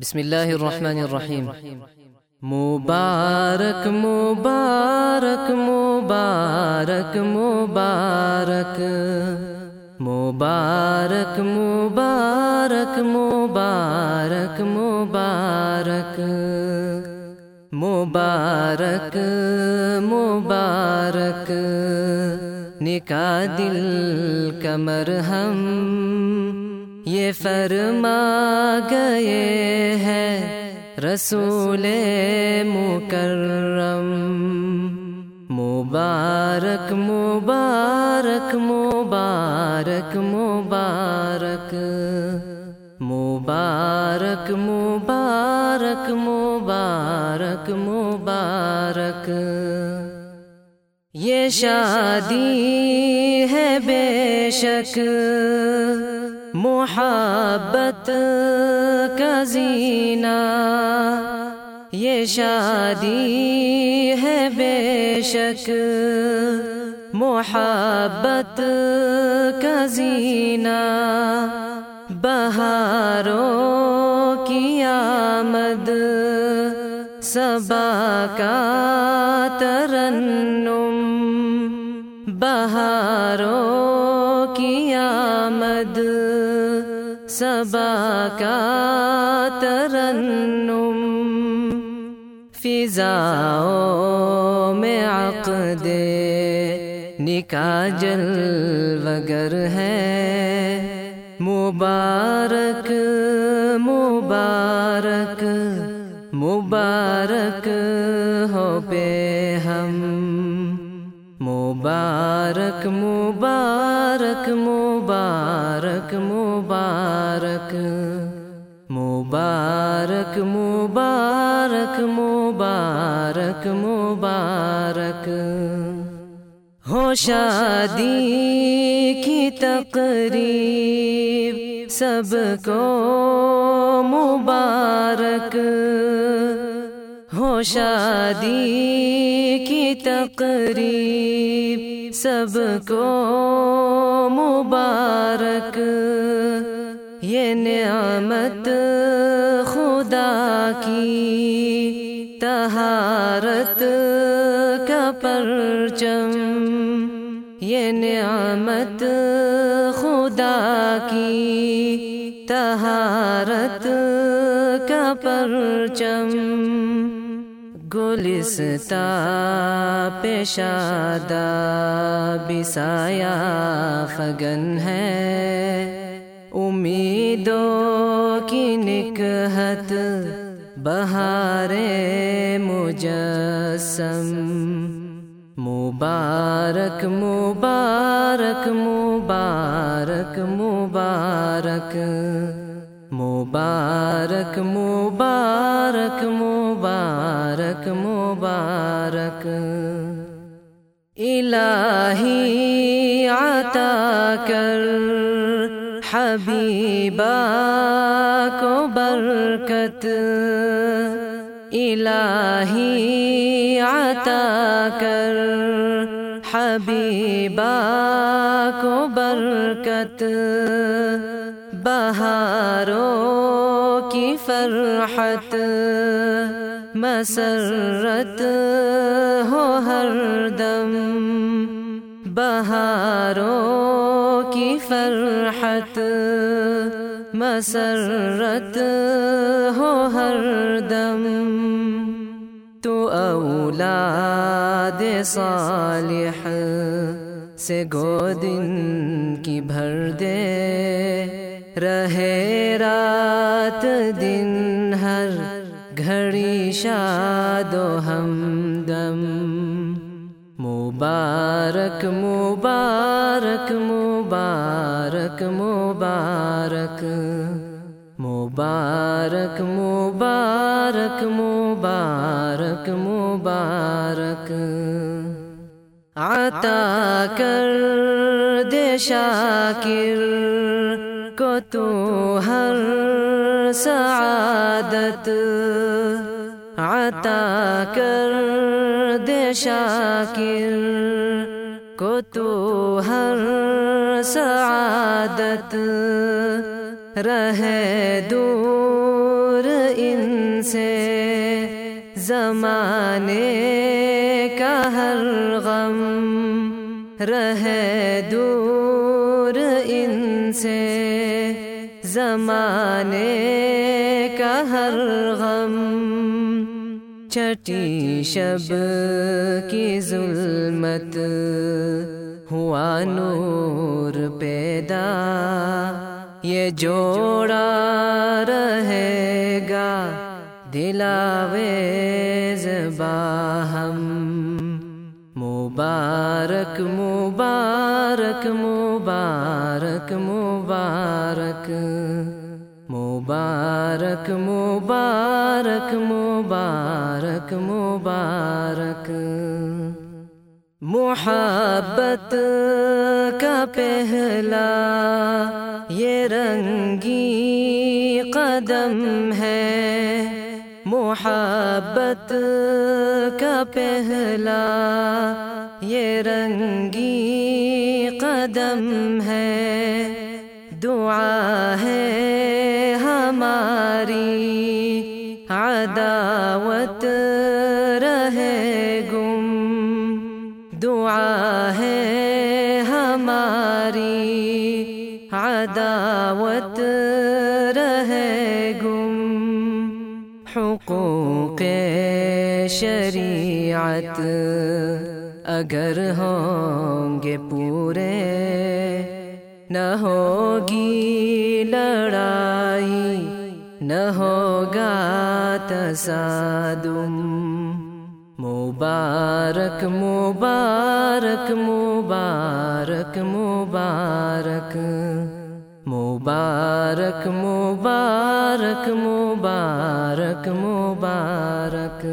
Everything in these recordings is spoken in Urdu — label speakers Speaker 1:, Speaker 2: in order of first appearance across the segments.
Speaker 1: بسم الله الرحمن الرحيم مبارك مبارك مبارك مبارك مبارك مبارك مبارك مبارك مبارك مبارك نكاد الكمر هم یہ فرما گئے ہیں رسول مکرم۔ مبارک مبارک مبارک مبارک۔ مبارک مبارک مبارک مبارک۔ یہ شادی ہے بے شک۔ محبت کا زینہ۔ یہ شادی ہے بے شک۔ محبت کا زینہ۔ بہاروں کی آمد۔ صبا کا ترنم۔ بہاروں کی آمد۔ صبا کا ترنم فضاؤں میں عقد نکاح جل وگر ہے۔ مبارک مبارک مبارک ہو پہ ہم۔ مبارک مبارک مبارک مبارک مبارک مبارک مبارک مبارک ہو شادی کی تقریب سب کو مبارک. ہو شادی کی تقریب سب کو مبارک. یہ نعمت خدا کی تہارت کا پرچم یہ نعمت خدا کی تہارت کا پرچم۔ گلستا پیشادہ بسایا فگن ہے۔ امیدوں کی نکہت، بہار مجسم۔ مبارک مبارک مبارک مبارک۔ مبارک مبارک مبارک مبارک۔ الہی عطا کر۔ حبیبہ کو برکت الہی عطا کر حبیبہ کو برکت بہاروں کی فرحت مسرت ہو ہر دم بہاروں کی فرحت مسرت ہو ہر دم۔ تو أولاد صالح سے گودن کی بھر دے۔ رہے رات دن ہر گھڑی شاد و ہمدم مبارک مبارک مبارک مبارک مبارک مبارک مبارک مبارک عطا کر دے شاکر کو تو ہر سعادت عطا کر دے شاکر کو تو ہر سعادت رہے دور ان سے زمانے کا ہر غم رہے دور ان سے زمانے کا ہر غم چھٹی شب کی ظلمت، ہوا نور پیدا، یہ جوڑا رہے گا دلاوے باہم مبارک مبارک مبارک مبارک۔ مبارک مبارک مبارک مبارک۔ محبت کا پہلا یہ رنگی قدم ہے۔ محبت کا پہلا یہ رنگی قدم ہے۔ دعا ہے عداوت رہے گم، حقوق شریعت اگر ہوں گے پورے، نہ ہوگی لڑائی، نہ ہوگا تصادم مبارک مبارک مبارک مبارک۔ مبارک مبارک مبارک مبارک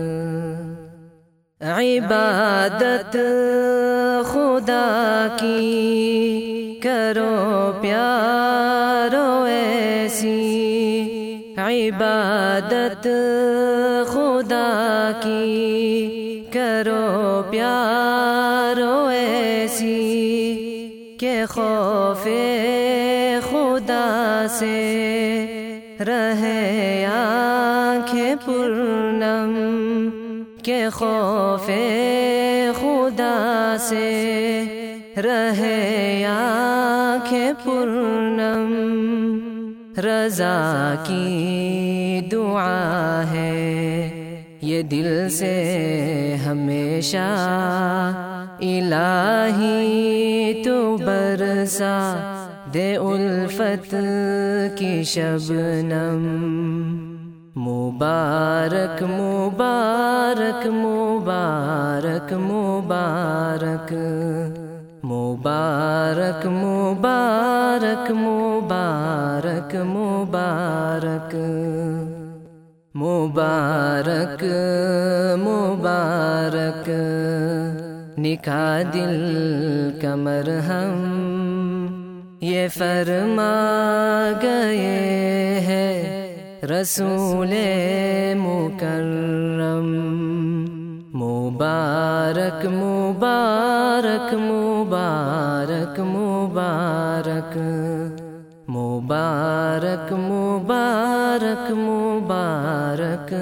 Speaker 1: عبادت خدا کی کرو پیارو ایسی عبادت خدا کی کرو پیارو رہے آنکھیں پورنم کہ خوف خدا سے رہے آنکھیں پورنم رضا کی دعا ہے یہ دل سے ہمیشہ الہی تو برسا دے الفت کی شبنم۔ مبارک مبارک مبارک مبارک۔ مبارک مبارک مبارک مبارک۔ مبارک مبارک۔ نکاح دل کمر ہم یہ فرما گئے ہے رسول مکرم۔ مبارک مبارک مبارک مبارک۔ مبارک مبارک مبارک۔